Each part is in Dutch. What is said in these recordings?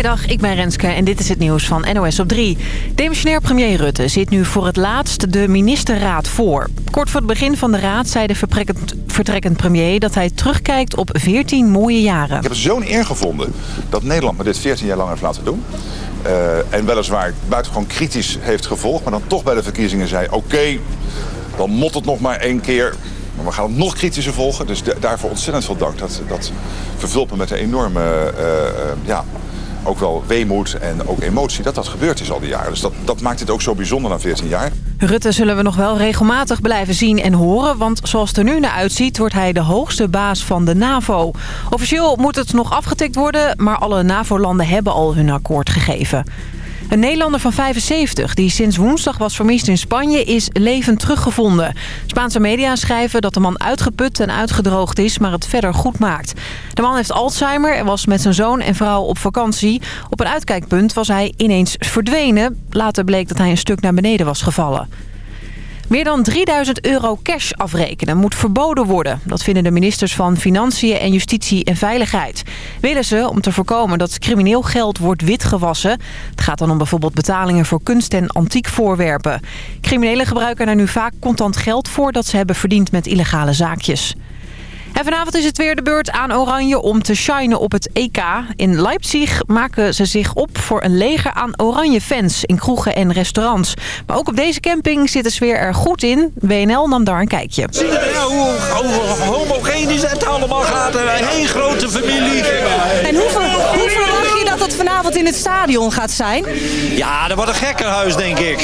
Goedemiddag, ik ben Renske en dit is het nieuws van NOS op 3. Demissionair premier Rutte zit nu voor het laatst de ministerraad voor. Kort voor het begin van de raad zei de vertrekkend premier... dat hij terugkijkt op 14 mooie jaren. Ik heb zo'n eer gevonden dat Nederland me dit 14 jaar lang heeft laten doen. Uh, en weliswaar buitengewoon kritisch heeft gevolgd... maar dan toch bij de verkiezingen zei... oké, dan mot het nog maar één keer... Maar we gaan het nog kritischer volgen. Dus daarvoor ontzettend veel dank. Dat, dat vervult me met een enorme uh, uh, ja, ook wel weemoed en ook emotie dat dat gebeurd is al die jaren. Dus dat, dat maakt het ook zo bijzonder na 14 jaar. Rutte zullen we nog wel regelmatig blijven zien en horen... want zoals het er nu naar uitziet wordt hij de hoogste baas van de NAVO. Officieel moet het nog afgetikt worden... maar alle NAVO-landen hebben al hun akkoord gegeven. Een Nederlander van 75 die sinds woensdag was vermist in Spanje is levend teruggevonden. Spaanse media schrijven dat de man uitgeput en uitgedroogd is, maar het verder goed maakt. De man heeft Alzheimer en was met zijn zoon en vrouw op vakantie. Op een uitkijkpunt was hij ineens verdwenen. Later bleek dat hij een stuk naar beneden was gevallen. Meer dan 3000 euro cash afrekenen moet verboden worden. Dat vinden de ministers van Financiën en Justitie en Veiligheid. Willen ze om te voorkomen dat crimineel geld wordt witgewassen. Het gaat dan om bijvoorbeeld betalingen voor kunst en antiek voorwerpen. Criminelen gebruiken er nu vaak contant geld voor dat ze hebben verdiend met illegale zaakjes. En vanavond is het weer de beurt aan Oranje om te shinen op het EK. In Leipzig maken ze zich op voor een leger aan Oranje fans in kroegen en restaurants. Maar ook op deze camping zit de sfeer er goed in. WNL nam daar een kijkje. Zie je nou hoe, homogeen is het allemaal gaat? Een hele grote familie. En hoeveel, hoe verwacht je dat het vanavond in het stadion gaat zijn? Ja, dat wordt een gekkenhuis denk ik.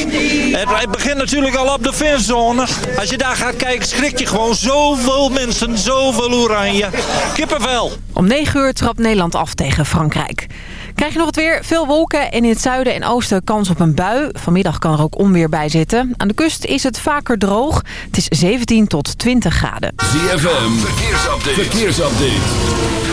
Het, het begint natuurlijk al op de fanzone. Als je daar gaat kijken schrik je gewoon zoveel mensen, zoveel zoveel oranje. Kippenvel. Om 9 uur trapt Nederland af tegen Frankrijk. Krijg je nog het weer? Veel wolken en in het zuiden en oosten kans op een bui. Vanmiddag kan er ook onweer bij zitten. Aan de kust is het vaker droog. Het is 17 tot 20 graden. ZFM, verkeersupdate. verkeersupdate.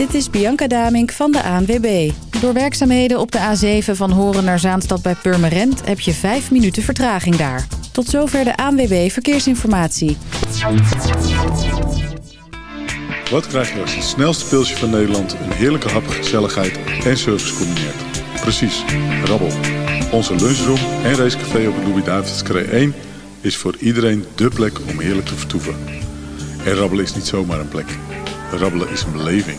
Dit is Bianca Damink van de ANWB. Door werkzaamheden op de A7 van Horen naar Zaanstad bij Purmerend... heb je 5 minuten vertraging daar. Tot zover de ANWB Verkeersinformatie. Wat krijg je als het snelste pilsje van Nederland... een heerlijke hap, gezelligheid en service combineert? Precies, rabbel. Onze lunchroom en racecafé op de Louis-David's 1... is voor iedereen dé plek om heerlijk te vertoeven. En rabbelen is niet zomaar een plek. Rabbelen is een beleving.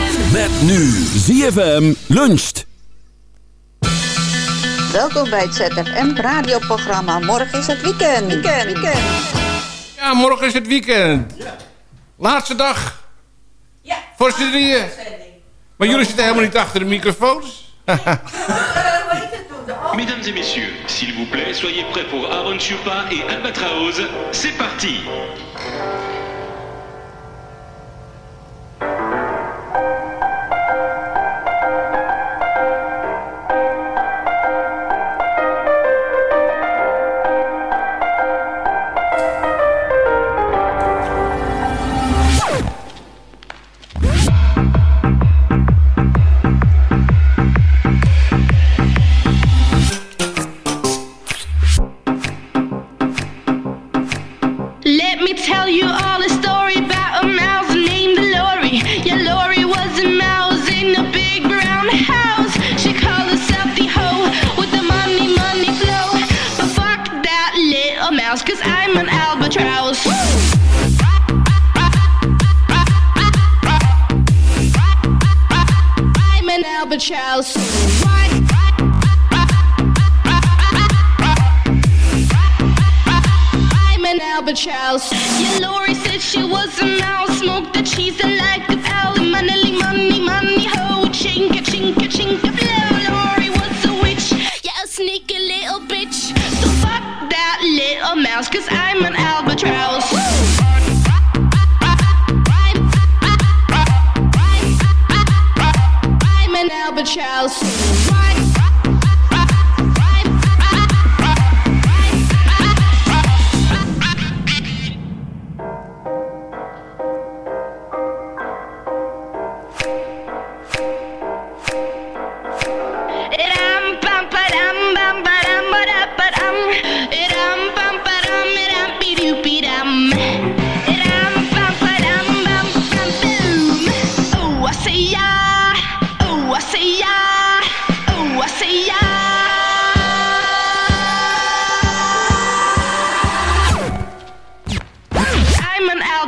Met nu ZFM luncht. Welkom bij het ZFM radioprogramma. Morgen is het weekend. Weekend, weekend. Ja, morgen is het weekend. Ja. Laatste dag. Ja. Voor z'n drieën. Maar jullie zitten helemaal niet achter de microfoons. Mesdames et messieurs, s'il vous plaît, soyez prêts pour Aaron Chupa et Albatraoz. C'est parti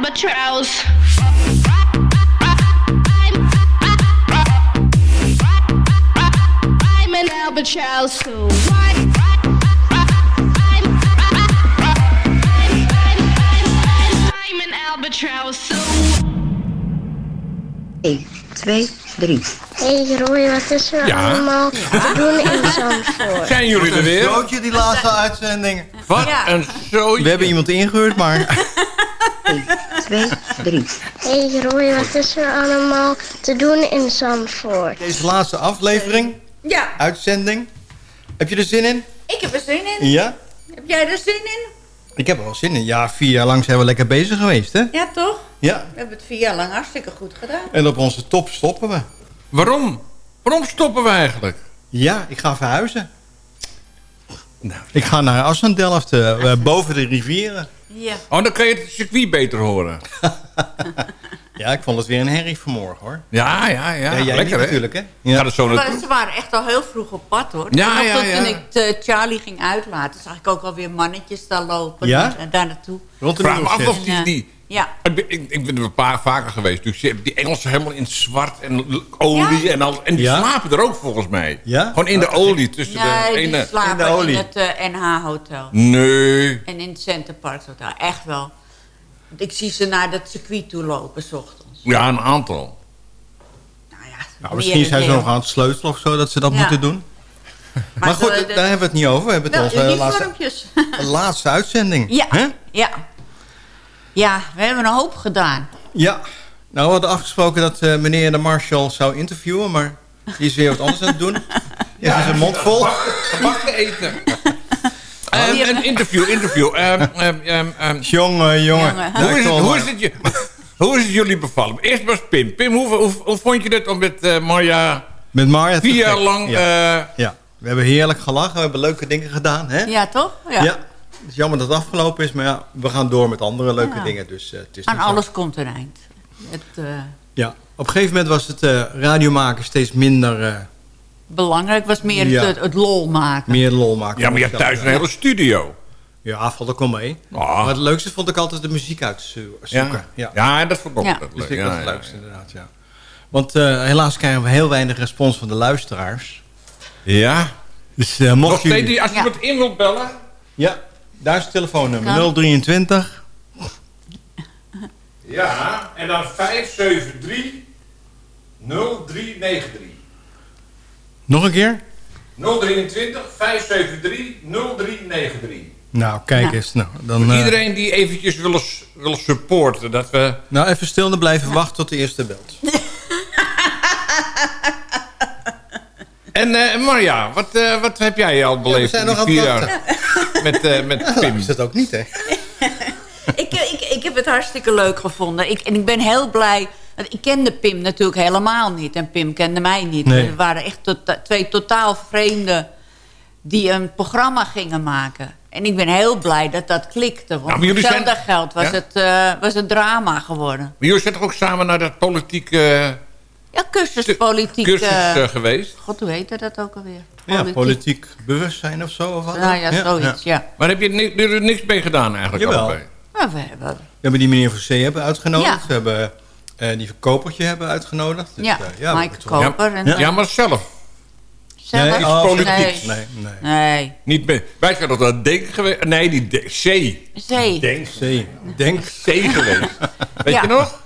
albatross. I'm an albatross. So? I'm an albatross. So 1, 2, 3. Hé hey Roy, wat is er Ja? allemaal te doen in Zandvoort? Zijn jullie er Een weer? zootje, die laatste uitzending. Wat een zootje. We hebben iemand ingehuurd, maar... 2, 3. Hé hey Roy, wat is er allemaal te doen in Zandvoort? Deze laatste aflevering, Ja, uitzending. Heb je er zin in? ik heb er zin in. Ja? Heb jij er zin in? Ik heb er wel zin in. Ja, vier jaar lang zijn we lekker bezig geweest, hè? Ja, toch? Ja. We hebben het vier jaar lang hartstikke goed gedaan. En op onze top stoppen we. Waarom? Waarom stoppen we eigenlijk? Ja, ik ga verhuizen. Ik ga naar Assendelft, uh, boven de rivieren. Ja. Oh, dan kan je het circuit beter horen. Ja, ik vond het weer een herrie vanmorgen, hoor. Ja, ja, ja. Ja, jij Lekker, hè? natuurlijk, hè? Ja. Gaat het zo Maar ze waren echt al heel vroeg op pad, hoor. Ja, ja, ja. Toen ik eh, Charlie ging uitlaten, zag ik ook alweer mannetjes daar lopen. Ja? En daar naartoe. Rond de Vraag me af of die... Ja. die Ja. ik, ben, ik, ik ben er een paar vaker geweest. Dus die Engelsen helemaal in zwart en olie en al. En die Ja? slapen er ook volgens mij. Ja? Gewoon in de olie tussen de Nee, ene... in de in, olie. het eh, NH-hotel. Nee. En in het Center Park Hotel. Echt wel. Ik zie ze naar dat circuit toe lopen, s ochtends. Ja, een aantal. Nou ja, Nou, misschien zijn ze nog aan het sleutelen of zo, dat ze dat Ja. moeten doen. Maar, goed, de- de- daar hebben we het niet over. We hebben het Wel, onze die laatste, laatste uitzending. Ja, Hè? ja. Ja, we hebben een hoop gedaan. Ja. Nou, we hadden afgesproken dat eh, meneer de Marshall zou interviewen, maar die is weer wat anders aan het doen. Die heeft zijn mond vol. Gebakken eten. Ehm, een interview, interview. Ehm, ehm, ehm, ehm, Jongen, jongen. Hoe, is het, hoe, is het je, hoe is het jullie bevallen? Eerst was Pim. Pim, hoe, hoe, hoe vond je het om met eh, Marja Met Marja vier jaar lang... Ja. eh, ja. We hebben heerlijk gelachen, we hebben leuke dingen gedaan. Hè? Ja, toch? Ja. Ja. Het is jammer dat het afgelopen is, maar ja, we gaan door met andere leuke Ja. dingen. Dus, eh, het is Aan zo. alles komt een eind. Het, eh, Ja. Op een gegeven moment was het eh radiomaken steeds minder, eh, belangrijk was meer Ja. het, het lol maken. meer lol maken. ja, maar je hebt thuis een hele studio. Ja, valt ook wel mee. Ah. Maar het leukste vond ik altijd de muziek uitzoeken. Ja, Ja. ja. dat vond ik ook Ja. dat Dat leuk. vind ik Ja, het ja, leukste inderdaad, ja. Want eh, helaas krijgen we heel weinig respons van de luisteraars. Ja. Dus uh, mocht jullie... als je Ja. wat in wilt bellen... Ja, daar is het telefoonnummer. Kan. 023. Ja, en dan 573 0393. Nog een keer? 023 573 0393. Nou, kijk Ja. eens. Nou, dan, Voor eh, iedereen die eventjes willen, willen supporten, dat we... nou, even stil en blijven wachten tot de eerste belt. En eh Marja, wat, eh, wat heb jij al beleefd zijn in nog die aan vier jaar met, eh, met Pim? is dat ook niet, hè? ik, ik, ik heb het hartstikke leuk gevonden. Ik, en ik ben heel blij. want Ik kende Pim natuurlijk helemaal niet. En Pim kende mij niet. Nee. We waren echt tota- twee totaal vreemden die een programma gingen maken. En ik ben heel blij dat dat klikte. Want Nou, zijn- hetzelfde geld was, Ja? het, eh, was het drama geworden. Maar jullie zijn toch ook samen naar dat politieke Ja, cursuspolitiek. cursus eh, eh, geweest? God, hoe heette dat ook alweer? Ja, politiek bewustzijn of zo. Of wat Nou ja, zoiets, ja. Maar heb je ni- er niks mee gedaan eigenlijk Jawel. Maar we hebben... We hebben die meneer van C hebben uitgenodigd. Ja. We hebben eh, die verkopertje hebben uitgenodigd. Dus, Ja, eh, toch- Koper. En, Ja, ja maar zelf. Zelf? Nee, Iets oh, politieks. Nee, nee. Nee. Niet mee. Wij zijn dat dat denk geweest. Nee, die de- C. Zee. Denk. C. Denk. C geweest. Weet Ja. je nog?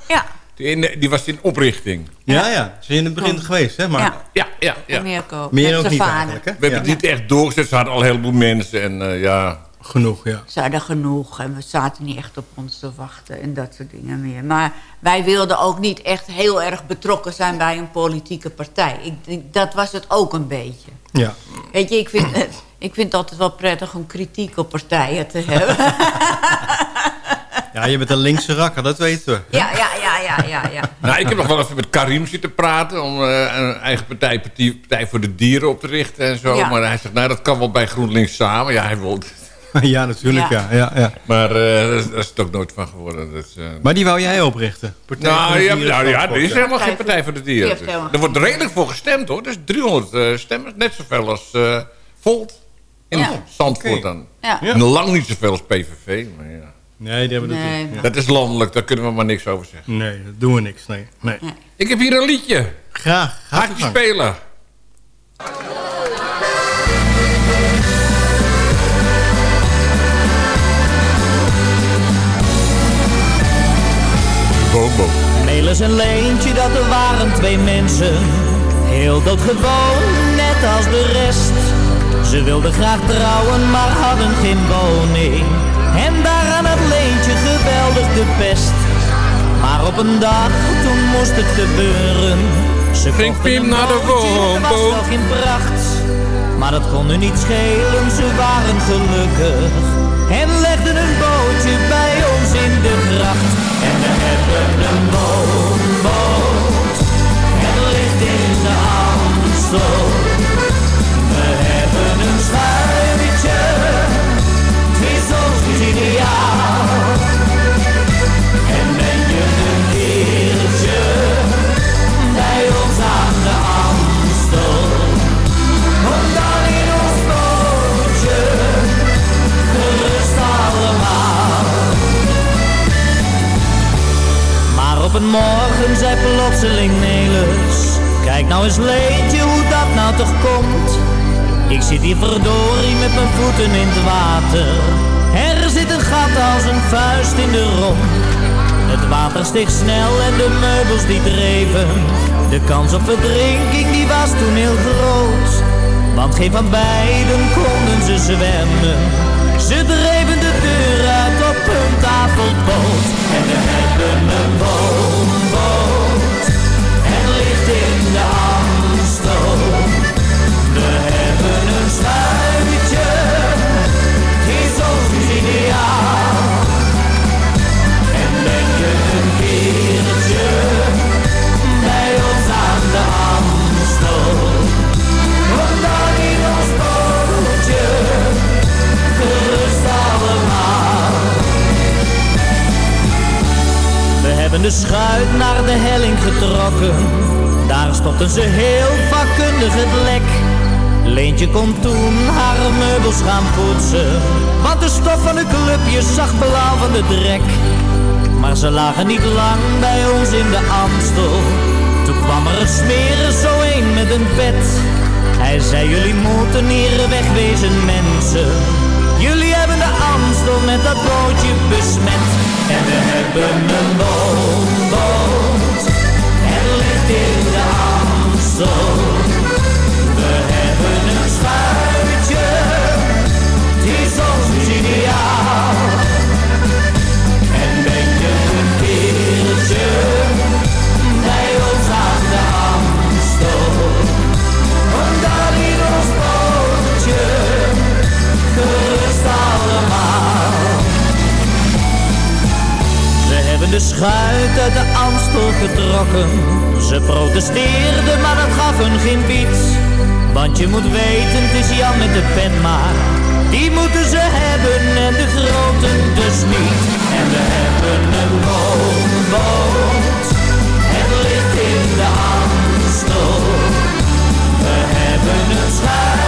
In- die was in oprichting. Ja, ja. Ze zijn in het begin Ja. geweest, hè? Maar Ja. Ja, ja, ja. Meer ook niet vader. eigenlijk, hè? We hebben het niet echt doorgezet. Ze hadden al een heleboel mensen. En eh, ja, Genoeg, ja. Ze hadden genoeg en we zaten niet echt op ons te wachten en dat soort dingen meer. Maar wij wilden ook niet echt heel erg betrokken zijn bij een politieke partij. Ik denk, dat was het ook een beetje. Ja. Weet je, ik vind, het- ik vind het altijd wel prettig om kritiek op partijen te hebben. ja, je bent een linkse rakker, dat weten we. ja, ja, ja, ja, ja, ja. Nou, ik heb nog wel even met Karim zitten praten... om eh, een eigen partij, partij, partij voor de dieren op te richten en zo. Ja. Maar hij zegt, nou, dat kan wel bij GroenLinks samen. Ja, hij wil... ja, natuurlijk, ja. ja, ja. Maar eh, daar is- daar is het ook nooit van geworden. Dus, eh, Maar die wou jij oprichten? Partij voor nou, de ja, Dieren nou, ja, er is helemaal geen Partij voor de Die Dieren. Dus. Er wordt redelijk voor gestemd, hoor. Dus 300 eh, stemmen, net zoveel als eh Volt in Ja. Zandvoort dan. Ja. En lang niet zoveel als PVV, maar ja. Nee, die hebben dat Nee, niet. Ja. Dat is landelijk, daar kunnen we maar niks over zeggen. Nee, dat doen we niks. Nee. nee. Ik heb hier een liedje. Graag. Ga je spelen? Bobo. Melis en Leentje, dat er waren twee mensen. Heel doodgewoon, net als de rest. Ze wilden graag trouwen, maar hadden geen woning. En daaraan had Leentje geweldig de pest. Maar op een dag, toen moest het gebeuren. Ze Ging een naar de het was woonboot. wel geen pracht. Maar dat kon nu niet schelen, ze waren gelukkig. En legden een bootje bij ons in de gracht. En we hebben een woonboot. Het ligt in de Amstel. En ben je een keertje bij ons aan de Amstel. Kom dan in ons bootje, gerust allemaal. Maar op een morgen zei plotseling Kijk nou eens Leentje hoe dat nou toch komt Ik zit hier verdorie met mijn voeten in het water Er als een vuist in de romp Het water steeg snel en de meubels die dreven. De kans op verdrinking die was toen heel groot. Want geen van beiden konden ze zwemmen. Ze dreven de deur uit op hun tafelpoot En we hebben een woonboot Het ligt in de Amstel We hebben een schuitje De schuit naar de helling getrokken. Daar stopten ze heel vakkundig het lek. Leentje kon toen haar meubels gaan poetsen. Want de stof van de clubjes zag blauw van de drek. Maar ze lagen niet lang bij ons in de Amstel. Toen kwam er een smerig zo een met een pet. Hij zei jullie moeten hier wegwezen mensen. Jullie hebben de Amstel met dat bootje besmet. En we hebben een woonboot. Het ligt in de Amstel. De schuit uit de Amstel getrokken. Ze protesteerden, maar dat gaf hun geen bied. Want je moet weten, het is Jan met de pen maar. Die moeten ze hebben en de grote dus niet. En we hebben een woonboot. Het ligt in de Amstel. We hebben een schuitje.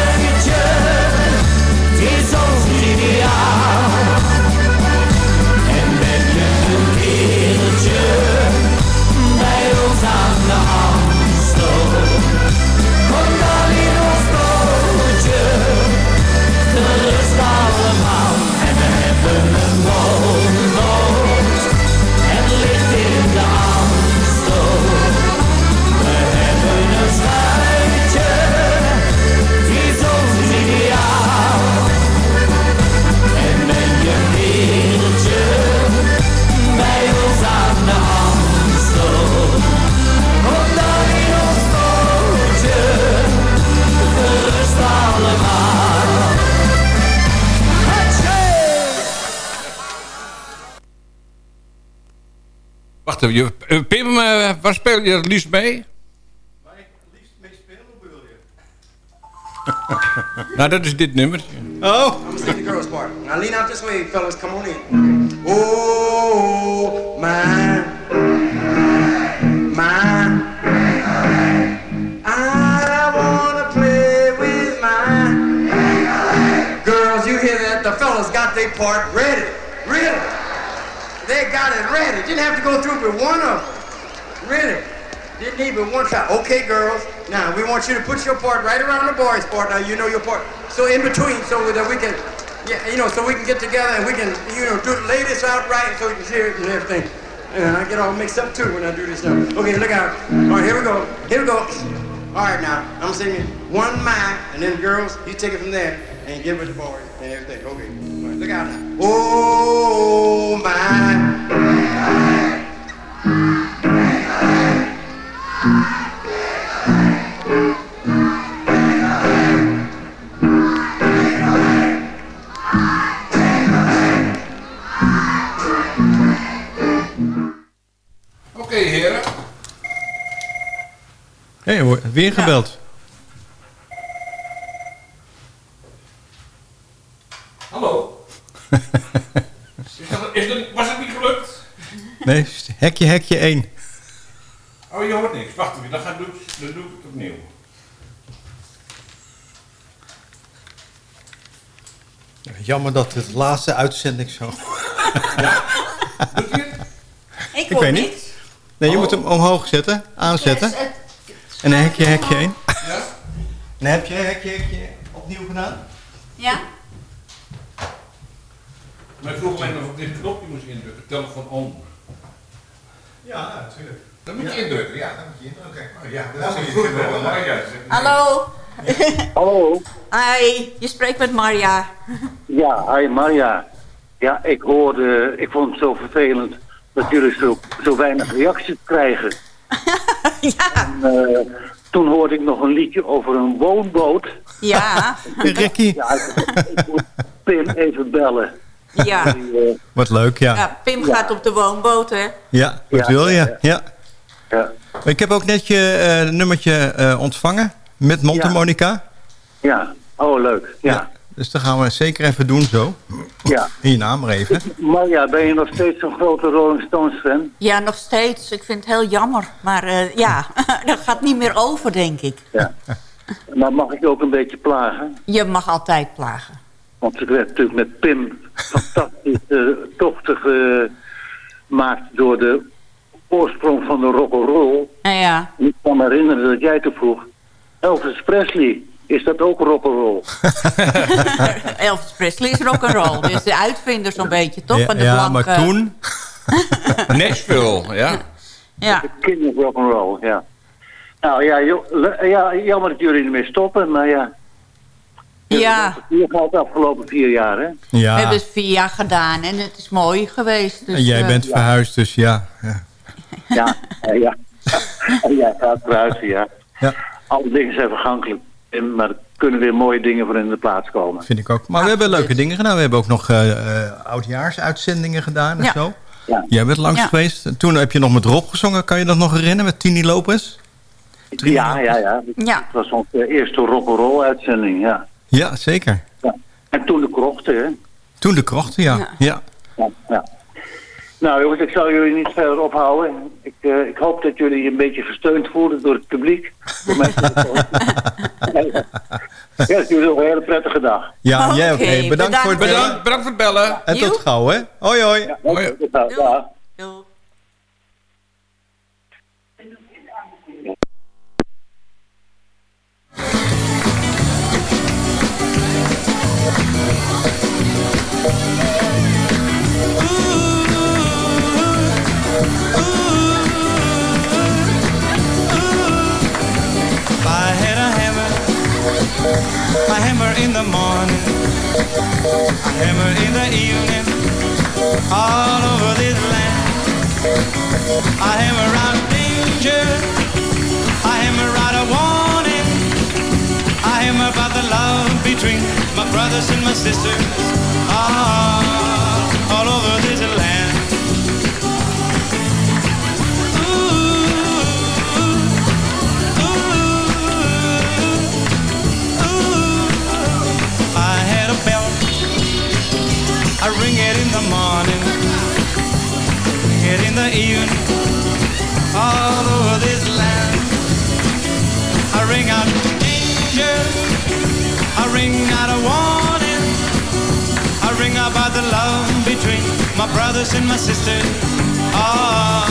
Wacht even, je- eh, Pim, eh, waar speel je het liefst mee? nou, dat is dit nummer. Oh. I'm gonna the girls part. Now lean out this way, fellas. Come on in. Oh, my, my. I wanna play with my girls. You hear that? The fellas got their part ready. Really? They got it ready. Didn't have to go through with one of them. Really? Didn't even one shot. Okay, girls. Now we want you to put your part right around the boys' part. Now you know your part. So in between, so that we can, yeah, you know, so we can get together and we can, you know, do lay this out right so we can hear it and everything. And I get all mixed up too when I do this stuff. Okay, look out. All right, here we go. Here we go. All right, now I'm singing one my, and then girls, you take it from there and give it to the boys and everything. Okay. Look out now. Oh my. Oké, heren. Hé, hey, weer gebeld. Hallo. is dat, is dat, was het niet gelukt? Nee, hekje, hekje 1. Oh, je hoort niks. Wacht even, dan, ga, doe, ik- dan doe ik het opnieuw. Jammer dat het laatste uitzending zo... Ik, Ik weet niet. Nee, je moet hem omhoog zetten, aanzetten. En een hekje, hekje 1. Ja? En heb je hekje, hekje opnieuw gedaan? Ja? Maar ik vroeg alleen of ik dit knopje moest indrukken. Telefoon on. Ja, natuurlijk. Dat moet je indrukken, ja. Dat moet je indrukken. Oh, ja, dat is goed. Hallo. Hallo. Hi, je spreekt met Marja. Ja, hi Marja. Ja, ik hoorde, ik vond het zo vervelend dat jullie zo, zo weinig reacties krijgen. ja. En, eh, toen hoorde ik nog een liedje over een woonboot. Ja. Ricky. Ja, ik, ik moet Pim even bellen. Ja. Eh, Wat leuk, ja. ja Pim gaat op de woonboot, hè? Ja, wat Ja, wil je? Ja. Ja. Ik heb ook net je eh, nummertje eh, ontvangen met mondharmonica. ja, oh leuk. Ja. Dus dat gaan we zeker even doen zo. Ja. In je naam maar even. Marja, ben je nog steeds zo'n grote Rolling Stones fan? Ja, nog steeds. Ik vind het heel jammer. Maar eh, ja, dat gaat niet meer over, denk ik. Ja. Maar mag ik je ook een beetje plagen? Je mag altijd plagen. Want ik werd natuurlijk met Pim fantastisch uh, tochten gemaakt door de oorsprong van de rock'n'roll. Ja, ja. En ik kan me herinneren dat jij toen vroeg, Elvis Presley, is dat ook rock'n'roll? Elvis Presley is rock'n'roll. Dus de uitvinder zo'n beetje, toch? Ja, Van de ja, blanke... maar toen... Nashville, ja. Ja. De king of rock'n'roll, ja. Nou ja, ja, jammer dat jullie ermee stoppen, maar ja. Ja. Hier gaat de afgelopen vier jaar, hè? We hebben het vier jaar gedaan en het is mooi geweest. Dus, en jij eh, bent verhuisd, dus ja. ja. Ja, ja. ja. ja, gaat verhuizen, ja. Ja. Alle dingen zijn vergankelijk, maar er kunnen weer mooie dingen voor in de plaats komen. Vind ik ook. Maar we hebben leuke dingen gedaan. We hebben ook nog eh eh, oudjaarsuitzendingen gedaan en Ja. zo. Ja. Jij bent langs Ja. geweest. En Toen heb je nog met Rob gezongen. Kan je dat nog herinneren? Met Tini Lopez? Ja, ja, ja. Ja. Het was onze eerste rock'n'roll uitzending, ja. Ja, zeker. ja. En toen de krochten, hè? Toen de krochten, ja. ja. Ja, ja. Nou jongens, ik zal jullie niet verder ophouden. Ik, eh, ik hoop dat jullie je een beetje gesteund voelen door het publiek. Door mijn telefoon. ja, jullie nog een hele prettige dag. Ja, jij ook. Hey, bedankt, voor het bellen. Bedankt, bedankt voor het bellen. En tot gauw, hè? Hoi, hoi. Hoi. Dag. If a hammer in the morning, a hammer in the evening, all over this land. A hammer out danger, a hammer out a warning, a hammer about the love between my brothers and my sisters, all, all over this land. morning, here in the evening, all over this land. I ring out danger, I ring out a warning, I ring about the love between my brothers and my sisters, all,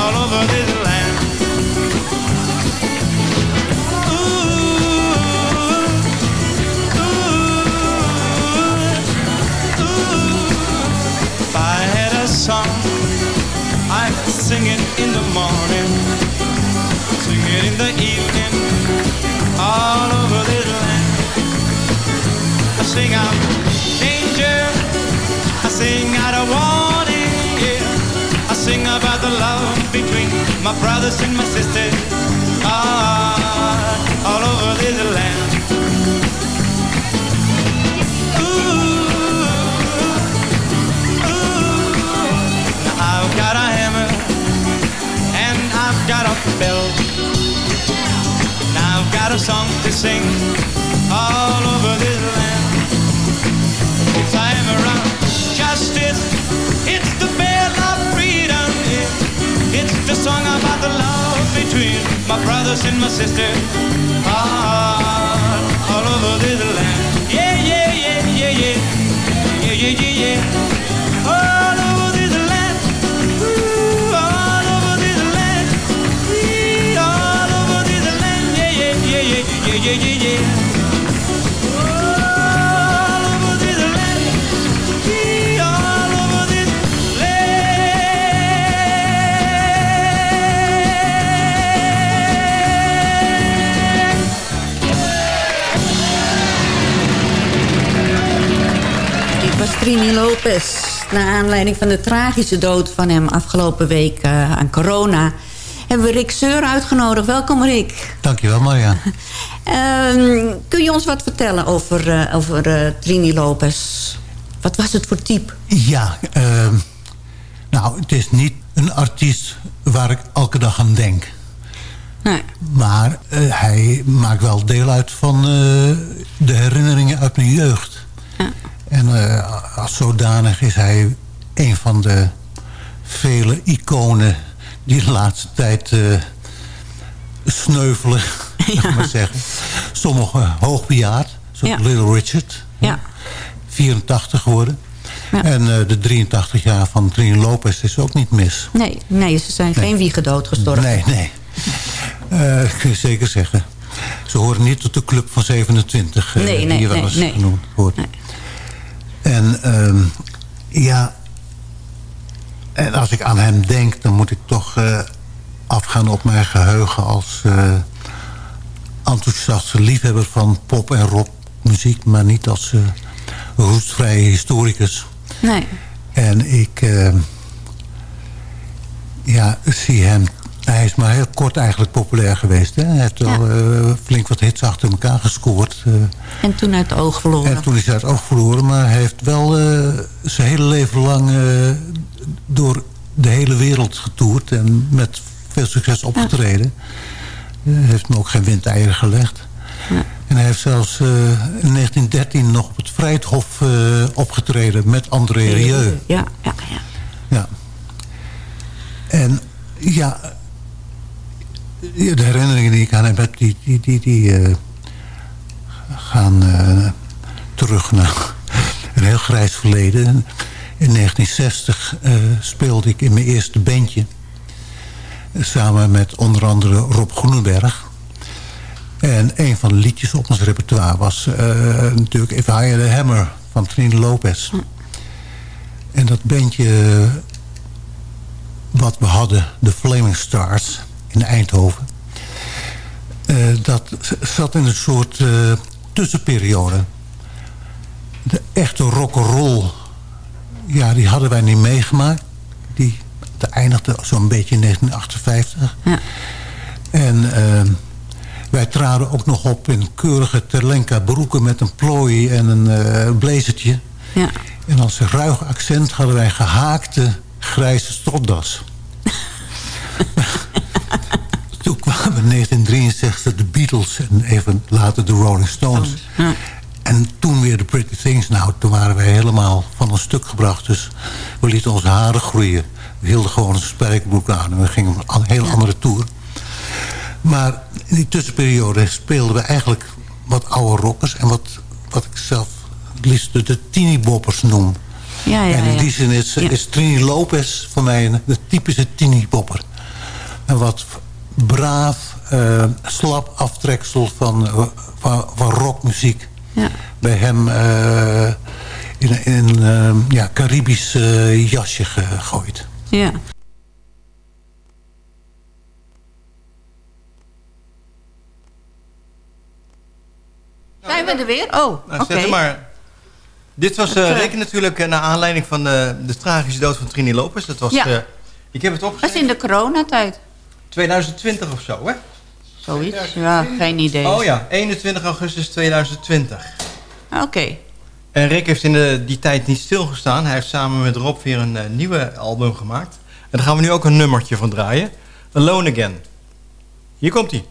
all over this land. Sing it in the morning, sing it in the evening, all over this land. I sing out danger, I sing out a warning, yeah. I sing about the love between my brothers and my sisters, ah, all over this land. Belt. And I've got a song to sing all over this land. It's a hammer of justice. It's the bell of freedom. yeah. It's the song about the love between my brothers and my sisters. Ah, all over this land. Yeah, yeah, yeah, yeah, yeah. Yeah, yeah, yeah, yeah. All over yeah, yeah, yeah, was Trini Lopez. Naar aanleiding van de tragische dood van hem afgelopen week eh, aan corona... hebben we Rick Seur uitgenodigd. Welkom Rick. Dankjewel Marja. Ehm, kun je ons wat vertellen over, eh, over eh, Trini Lopez? Wat was het voor type? Ja, ehm, nou het is niet een artiest waar ik elke dag aan denk. Nee. Maar eh, hij maakt wel deel uit van de herinneringen uit mijn jeugd. En eh, als zodanig is hij een van de vele iconen die de laatste tijd sneuvelen, ja. ik maar zeggen. Sommigen hoogbejaard, zoals Ja. Little Richard. Ja. 84 geworden. En eh, de 83 jaar van Trini Lopez is ook niet mis. Nee, nee ze zijn Nee. geen wiegedood gestorven. Nee, nee. Eh, kun je zeker zeggen. Ze horen niet tot de club van 27, eh, Nee, nee, die je wel nee, eens nee. genoemd wordt. En ehm, ja, en als ik aan hem denk, dan moet ik toch eh, afgaan op mijn geheugen als eh enthousiaste liefhebber van pop en rock muziek, maar niet als eh roestvrije historicus. Nee. En ik eh, ja, zie hem... Hij is maar heel kort eigenlijk populair geweest. Hè? Hij heeft al eh, flink wat hits achter elkaar gescoord. En toen uit de oog verloren. en toen is hij uit het oog verloren. Maar hij heeft wel zijn hele leven lang door de hele wereld getoerd. En met veel succes opgetreden. Hij heeft me ook geen windeieren gelegd. En hij heeft zelfs eh, in 1913 nog op het Vrijthof eh, opgetreden met André Rieu. Ja, ja, ja. Ja. En ja, ja, de herinneringen die ik aan hem heb, die, die, die, die eh, gaan terug naar een heel grijs verleden. In 1960 eh, speelde ik in mijn eerste bandje. Samen met onder andere Rob Groenenberg. En een van de liedjes op ons repertoire was eh, natuurlijk If I Had a Hammer van Trini Lopez. En dat bandje wat we hadden, de Flaming Stars in Eindhoven... eh, dat zat in een soort eh, tussenperiode. De echte rock'n'roll, ja, die hadden wij niet meegemaakt. Dat eindigde zo'n beetje in 1958. En eh, wij traden ook nog op in keurige Terlenka broeken met een plooi en een eh blazertje. Ja. En als ruig accent hadden wij gehaakte grijze stropdas. Toen kwamen in 1963 de Beatles en even later de Rolling Stones. En toen weer de Pretty Things. Nou, toen waren wij helemaal van een stuk gebracht. Dus we lieten onze haren groeien. We hielden gewoon een spijkerbroek aan en we gingen op een heel andere tour. Maar in die tussenperiode speelden we eigenlijk wat oude rockers... en wat, wat ik zelf het liefst de, de teenie-boppers noem. Ja, ja, en in die zin is, is Trini Lopez voor mij een, de typische teenie-bopper. Een wat braaf, eh, slap aftreksel van, van, van rockmuziek. Ja. Bij hem eh, in, in een eh, ja, Caribisch jasje gegooid. Ja. Zijn we er weer? Oh, oké. Nou, hem maar. Dit was eh, Rick natuurlijk eh, naar aanleiding van de, de tragische dood van Trini Lopez. Dat was, Ja. ik heb het Dat opgeschreven. is in de coronatijd. 2020 of zo, hè? Zoiets? Ja, geen idee. Oh ja, 21 augustus 2020. Oké. En Rick heeft in de, die tijd niet stilgestaan. Hij heeft samen met Rob weer een eh, nieuwe album gemaakt. En daar gaan we nu ook een nummertje van draaien. Alone Again. Hier komt hij.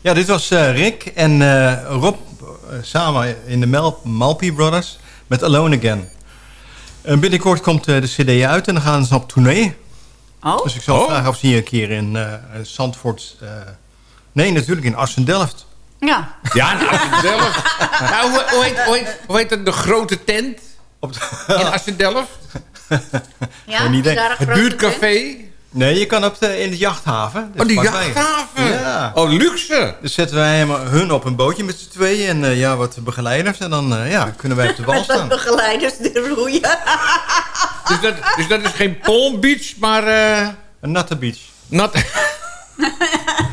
Ja, dit was eh, Rick en eh, Rob eh, samen in de Mel Malpi Brothers met Alone Again. En binnenkort komt de cd uit en dan gaan ze op tournee. Oh. Dus ik zal Oh. vragen of ze hier een keer in eh Zandvoort... eh, nee, natuurlijk in Assen-Delft. Ja. Ja, nou, Assen-Delft. nou, hoe, hoe, heet, hoe, heet, hoe heet het? De grote tent in Assen-Delft? Ja, Geen idee. is daar een Het buurtcafé? Nee, je kan op de, in de jachthaven. Oh, die jachthaven. Ja. Oh, luxe. Dus zetten wij helemaal hun op een bootje met z'n tweeën en eh, ja, wat begeleiders. En dan eh, ja, kunnen wij op de wal staan. begeleiders de roeien. Dus dat, dus dat is geen Palm Beach, maar... eh Een natte beach. nat...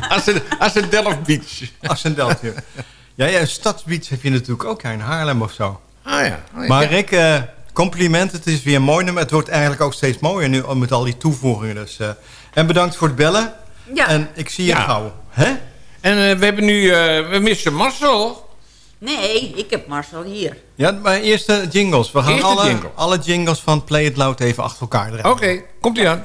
Assen, Assen-Delft Beach. Assen-Delft, ja. Ja, ja, een stadsbeach heb je natuurlijk ook ja, in Haarlem of zo. Ah ja. Oh, ja. Maar Rick, eh, compliment. Het is weer mooi nummer. Het wordt eigenlijk ook steeds mooier nu met al die toevoegingen. Dus, eh, en bedankt voor het bellen. Ja. En ik zie je Ja. gauw. Hè? En eh, we hebben nu... eh, we missen Marcel. Nee, ik heb Marcel hier. Ja, maar eerst de jingles. We gaan alle, jingle. alle jingles van Play It Loud even achter elkaar draaien. Oké, komt ie aan.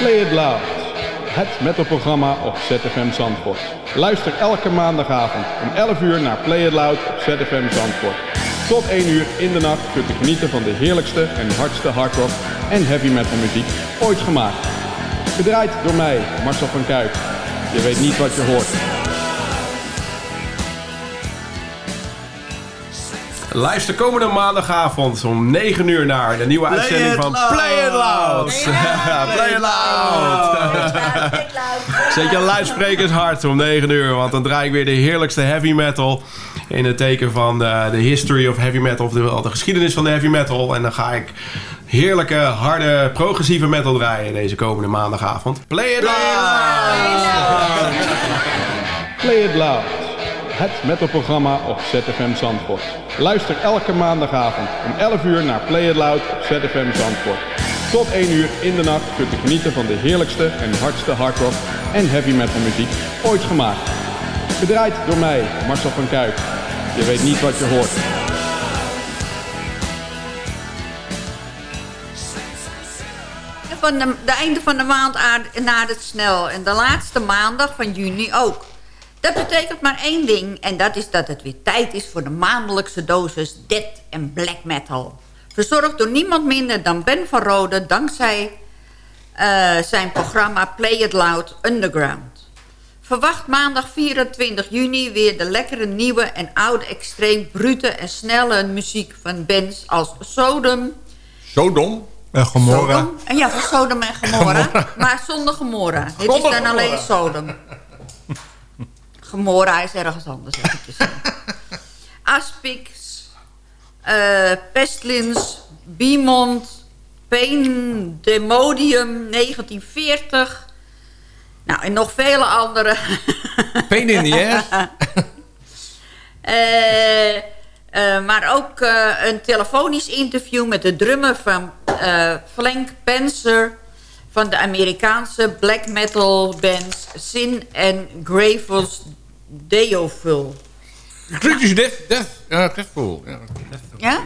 Play It Loud, het metalprogramma op ZFM Zandvoort. Luister elke maandagavond om 11 uur naar Play It Loud op ZFM Zandvoort. Tot 1 uur in de nacht kunt u genieten van de heerlijkste en hardste hardrock en heavy metal muziek ooit gemaakt. Gedraaid door mij, Marcel van Kuik. Je weet niet wat je hoort. Luister komende maandagavond om 9 uur naar de nieuwe Play uitzending it van loud. Play It Loud. Play It Loud. Zet je luidsprekers hard om 9 uur, want dan draai ik weer de heerlijkste heavy metal. In het teken van de, de history of heavy metal, of de, de geschiedenis van de heavy metal. En dan ga ik heerlijke, harde, progressieve metal draaien deze komende maandagavond. Play It Loud. Play It Loud, het metalprogramma op ZFM Zandvoort. Luister elke maandagavond om 11 uur naar Play It Loud op ZFM Zandvoort. Tot 1 uur in de nacht kunt u genieten van de heerlijkste en hardste hardrock en heavy metal muziek ooit gemaakt. Gedraaid door mij, Marcel van Kuik. Je weet niet wat je hoort. Van de, de einde van de maand nadert snel. En de laatste maandag van juni ook. Dat betekent maar één ding. En dat is dat het weer tijd is voor de maandelijkse dosis death en black metal. Verzorgd door niemand minder dan Ben van Rode... dankzij eh, zijn programma Play It Loud Underground. Verwacht maandag 24 juni weer de lekkere nieuwe en oude extreem brute en snelle muziek van bands als Sodom, Sodom? En Gomorra. Sodom. Ja, van Sodom en Gomorra. Maar zonder Gomorra. Dit is dan alleen. Sodom. Gomorra is ergens anders. Aspix, eh Pestilence, Biemond, Pandemodium 1940. Nou, en nog vele andere. Pain in the ass. Eh, eh, maar ook een telefonisch interview met de drummer van Flank Panzer... van de Amerikaanse black metal bands Sin en Gravels Deoful. British Death. Death. Ja. Ja. Ja?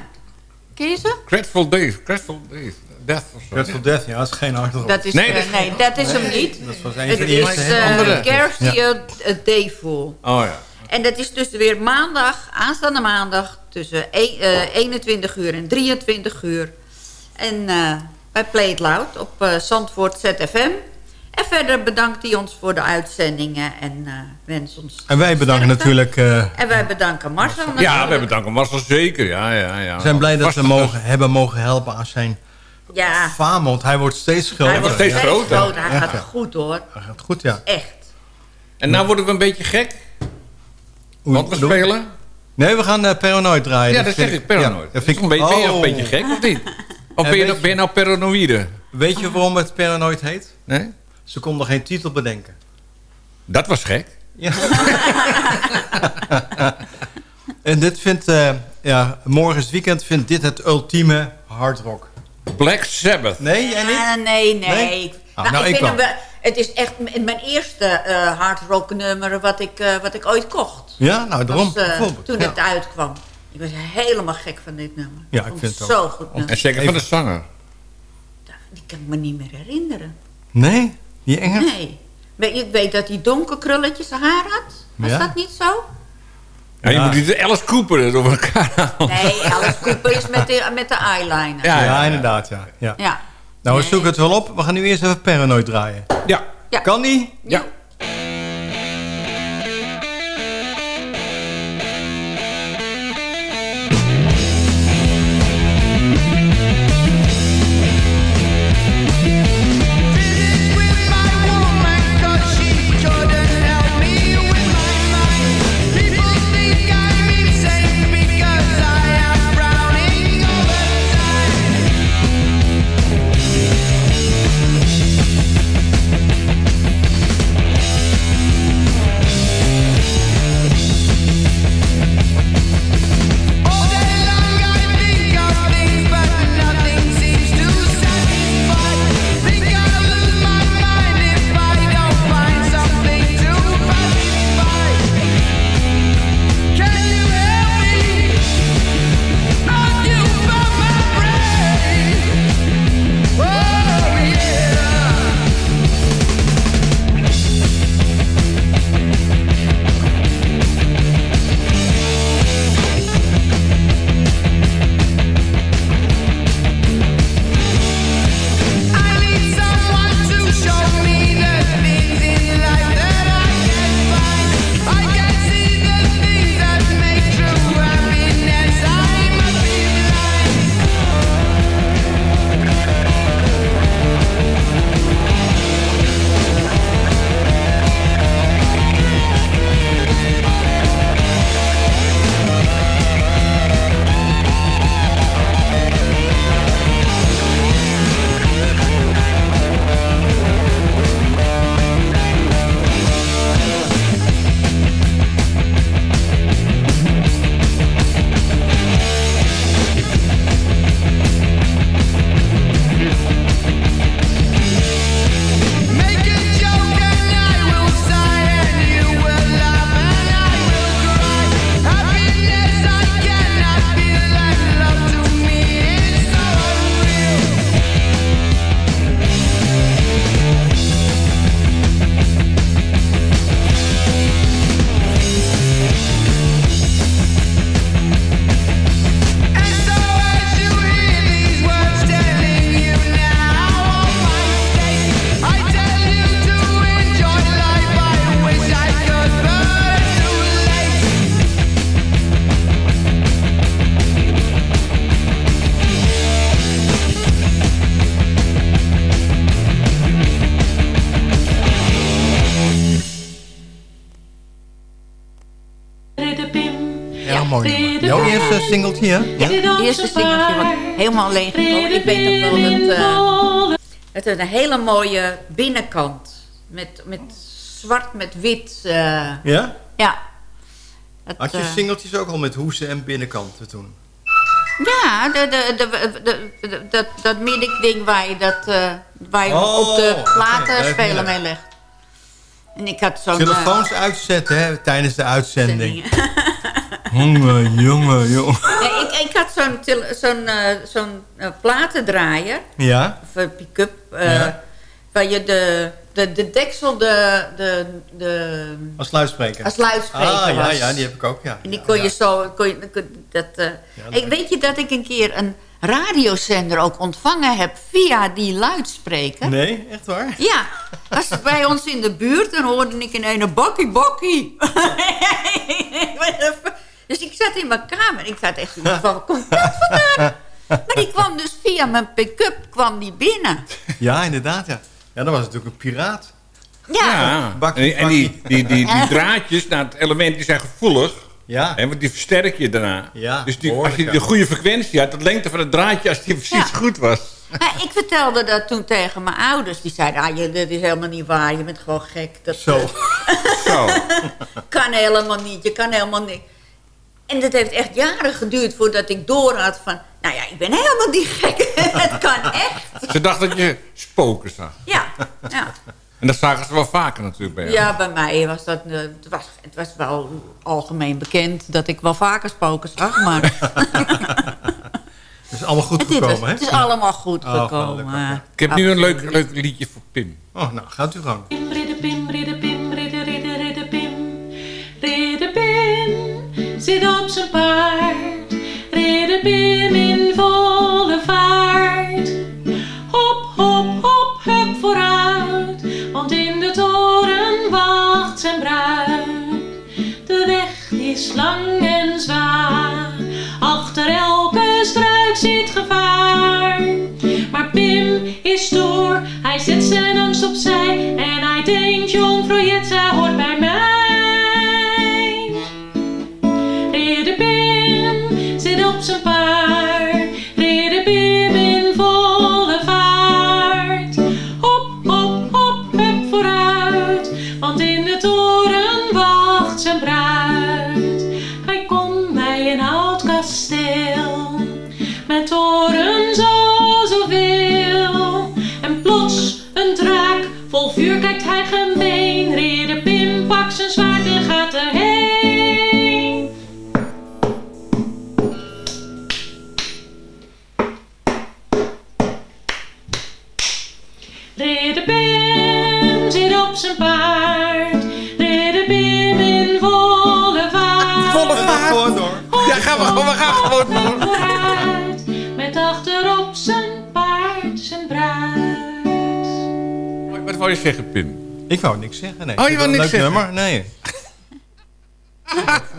Ken je ze? Grateful Death. Grateful Death. Death of zo. Grateful Death, ja, dat is geen hardrock. Dat is, Nee, eh, dat is nee, dat is hem Nee, niet. dat was een Het van de is eerste, hè? uh, Andere. Garcia Deeful. Oh ja. En dat is dus weer maandag, aanstaande maandag... tussen e- eh, 21 uur en 23 uur. En eh, bij Play It Loud op eh, Zandvoort ZFM. En verder bedankt hij ons voor de uitzendingen en eh wens ons... En wij bedanken sterkte. natuurlijk... eh, En wij bedanken Marcel Ja, natuurlijk. we hebben dank aan Marcel zeker. Ja, ja, ja. we zijn blij dat we mogen, hebben mogen helpen aan zijn Ja, faam. Want hij wordt steeds groter. hij wordt steeds groter. Hij Ja. gaat goed hoor. Hij gaat goed, ja. Echt. En nou worden we een beetje gek. Want we spelen. Nee, we gaan eh Paranoid draaien. Ja, dat zeg ik, paranoid. ja, dat vind ik een beetje, ben je nog een Oh. beetje gek, of niet? Of nou- ben je nou paranoïde? Weet je waarom het Paranoid heet? Nee? Ze konden geen titel bedenken. Dat was gek. Ja. en dit vindt, eh, ja, morgen is weekend, vindt dit het ultieme hardrock. Black Sabbath. Nee, jij niet? Ah, nee, nee. Nee? Ik- Ah, nou, nou, ik ik vind hem wel. wel, het is echt mijn eerste eh hard rock nummer wat ik, eh, wat ik ooit kocht. Ja, nou daarom. Was, eh, toen ja. het uitkwam. Ik was helemaal gek van dit nummer. Ja, ik vond vind het zo ook. goed nummer. En zeker van de zanger. Die kan ik me niet meer herinneren. Nee? Die Engels? Nee. Maar Ik weet dat hij donker krulletjes haar had. Was Ja? dat niet zo? Ja, je moet niet Alice Cooper door elkaar halen. Nee, Alice Cooper is met de, met de eyeliner. Ja, inderdaad, ja. ja. Ja. Nou, we zoeken het wel op. We gaan nu eerst even Paranoid draaien. Ja. Ja. Kan die? Ja. Ja, eerste singeltje, hè? Ja? Het eerste singeltje wat helemaal alleen gekomen. Ik weet nog wel dat eh, het een hele mooie binnenkant. Met, met zwart met wit. eh, Ja? ja. Het, Had je eh, singeltjes ook al met hoesen en binnenkanten toen? Ja, de, de, de, de, de- dat, dat middik-ding waar je, dat, eh, waar je Oh, op de oké, platen spelen het. mee legt. En ik had zo'n... Telefoons uitzetten, hè, tijdens de uitzending. Jongen, jongen, jongen. ik, ik had zo'n zo'n eh, zo'n eh, platendraaier. Ja? Of een pick-up. eh, Ja. Waar je de, de, de deksel de, de, de, Als luidspreker? Als luidspreker Ah, ja, was. ja, die heb ik ook, ja. En die kon je zo... Kon je, dat, Hey, weet je dat ik een keer een radiozender ook ontvangen heb via die luidspreker? Nee, echt waar? Ja, was bij ons in de buurt en hoorde ik in een bakkie bakkie. Dus ik zat in mijn kamer. Ik zat echt van, waar komt dat vandaan? Maar die kwam dus via mijn pick-up kwam die binnen. Ja, inderdaad, ja. Ja, dat was natuurlijk een piraat. Ja, Bakkie, en, en die, die, die, die draadjes naar het element die zijn gevoelig. Ja. En want die versterk je daarna. Ja, dus die, als je ja. de goede frequentie had, de lengte van het draadje, als die precies goed was. Maar ik vertelde dat toen tegen mijn ouders. Die zeiden, ah, je, dit is helemaal niet waar. Je bent gewoon gek. Dat, Zo. Zo. kan helemaal niet. Je kan helemaal niet. En dat heeft echt jaren geduurd voordat ik door had van... Nou ja, ik ben helemaal niet gek. Het kan echt. Ze dachten dat je spoken zag. Ja, ja. En dat zagen ze wel vaker natuurlijk bij jou. ja bij mij was dat... eh, Het was, het was wel algemeen bekend dat ik wel vaker spoken zag. Maar Het is allemaal goed gekomen, hè? het is allemaal goed Oh, gekomen. Ik heb nu een leuk, leuk liedje voor Pim. Oh, nou, gaat u gewoon. Ridder zit op zijn paard, reden Pim in volle vaart. Hop, hop, hop, hup vooruit, want in de toren wacht zijn bruid. De weg is lang en zwaar, achter elke struik zit gevaar. Maar Pim is stoer, hij zet zijn angst opzij en hij denkt, jong Frojet, zij hoort bij mij. full future. je zeggen, Pim? Ik wou niks zeggen, nee. Oh, je wou niks zeggen? Nummer? Nee.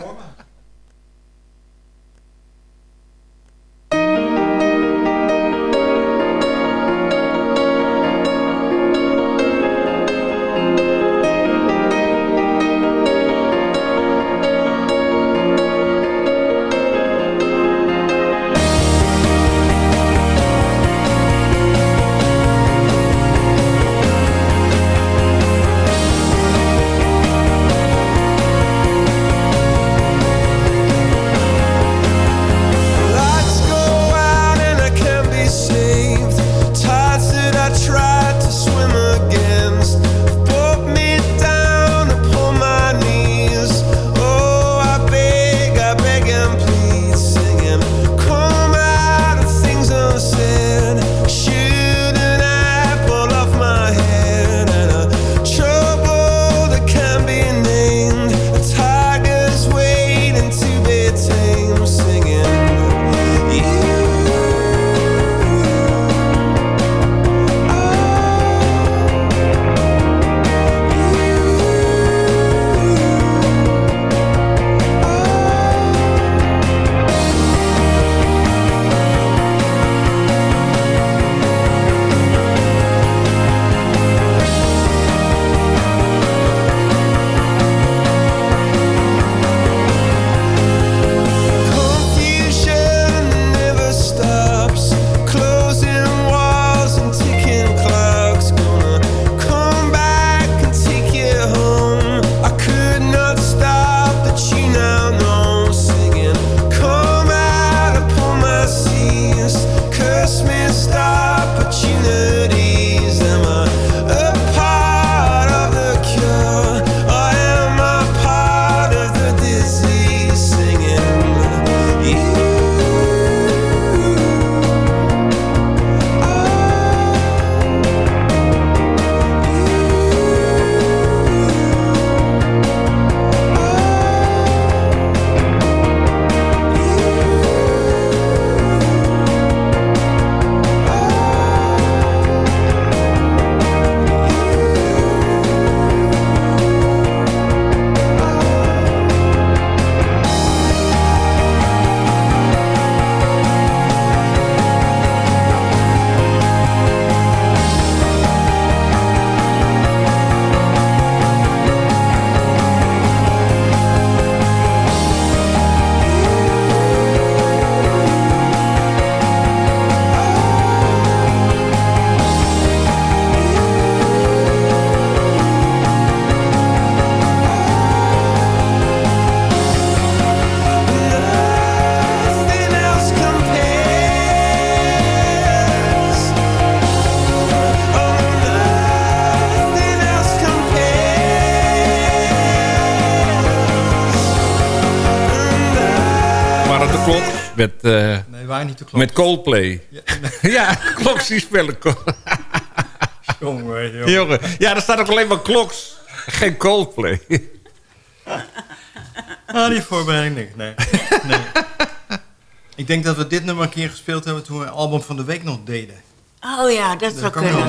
klopt. Met, eh, nee, waren niet de klok. Met Coldplay. Ja, kloks die spelen. jongen, jongen. Ja, er staat ook alleen maar kloks. Geen Coldplay. ah, die voorbereiding. Nee. nee. Ik denk dat we dit nummer een keer gespeeld hebben toen we album van de week nog deden. Oh ja, dat zou kunnen.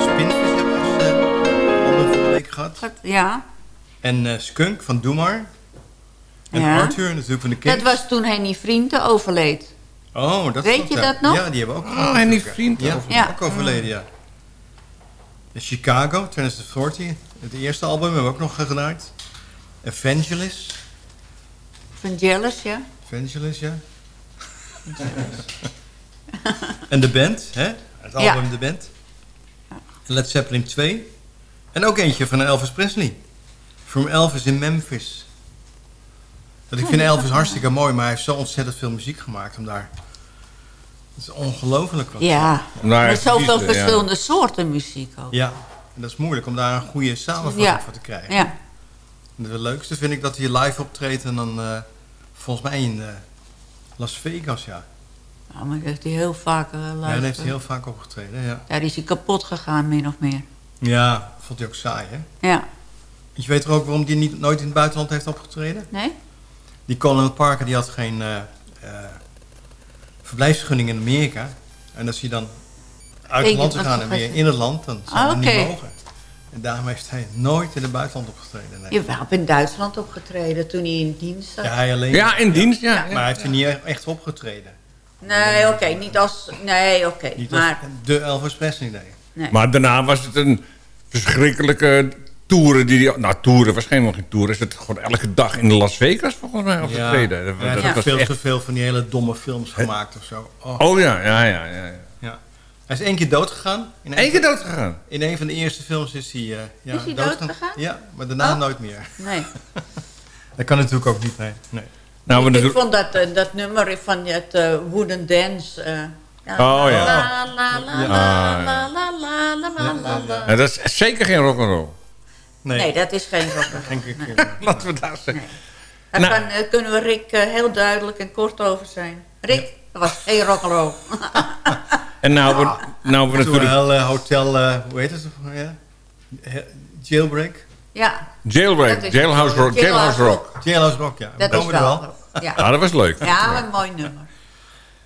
Spinvis hebben we album van de week gehad. Ja. En eh, Skunk van Doemar. En Ja. Arthur natuurlijk van de Kings. dat was toen Henny Vrienden overleed. Oh, dat Weet je ja. dat nog? Ja, die hebben we ook Oh, gehad. en die natuurlijk. vriend Ja, overleden. Ja. ook overleden, ja. En Chicago, 2040. Het eerste album hebben we ook nog gedraaid. Evangelist. Van Jealous, ja. Evangelist, ja. en de band, hè? Het Ja. album De Band. Led Zeppelin 2. En ook eentje van Elvis Presley. From Elvis in Memphis. Ik vind Elvis hartstikke mooi, maar hij heeft zo ontzettend veel muziek gemaakt om daar. Het is ongelooflijk wat. Ja, met zoveel ja. verschillende soorten muziek ook. Ja, en dat is moeilijk om daar een goede samenvatting Ja. van te krijgen. Ja. En Het leukste vind ik dat hij live optreedt en dan eh, volgens mij in eh, Las Vegas, ja. Ja, maar dat heeft hij heel vaak uh, Ja, daar heeft hij heel vaak opgetreden, ja. Daar is hij kapot gegaan, min of meer. Ja, vond hij ook saai, hè? Ja. Je weet er ook waarom hij niet, nooit in het buitenland heeft opgetreden? Nee? Die Colin Parker die had geen eh, eh, verblijfsvergunning in Amerika. En als hij dan uit het land wat gaan en weer in het land, dan zou Ah, niet mogen. En daarom heeft hij nooit in het buitenland opgetreden. Nee. Je hebt wel in Duitsland opgetreden toen hij in dienst zat. Ja, hij alleen. Ja, in dienst, ja. Maar hij heeft er niet echt opgetreden. Nee, oké, niet als... Nee, oké. Maar... als de Elvis Presley, nee. Nee. Maar daarna was het een verschrikkelijke toeren die die... Nou, toeren, waarschijnlijk nog geen toeren. Is het gewoon elke dag in Las Vegas volgens mij hij heeft dat ook was veel echt... te veel van die hele domme films gemaakt of zo. Oh. Oh ja, ja, ja. ja, ja. Ja. Hij is één keer dood gegaan. In Eén keer dood gegaan? In een van de eerste films is hij, eh ja, Is hij doodgegaan. doodgegaan? Ja, maar daarna Oh. nooit meer. Nee. Dat kan natuurlijk ook niet, nee. nee. Nou, we ik vond dat, eh, dat nummer van het eh, Wooden Dance... eh, Oh, ja. La, la, la, Ja. la, la, la, la, la, la, la, la. Ja, dat is zeker geen rock'n'roll. Nee. dat is geen rock'n'roll. Nee. Laten we daar zeggen. Daar Nou. kan, eh, kunnen we Rick eh, heel duidelijk en kort over zijn. Rick, dat was geen rock'n'roll. En nou, we, nou we Toen natuurlijk... wel eh, hotel, eh, hoe heet het? Ja? Jailbreak? ja. Jailbreak, Jailhouse Rock. Jailhouse Rock. Jailhouse Rock, ja. Dat Komen is we er wel. Ja. Ja, dat was leuk. Ja, een mooi nummer.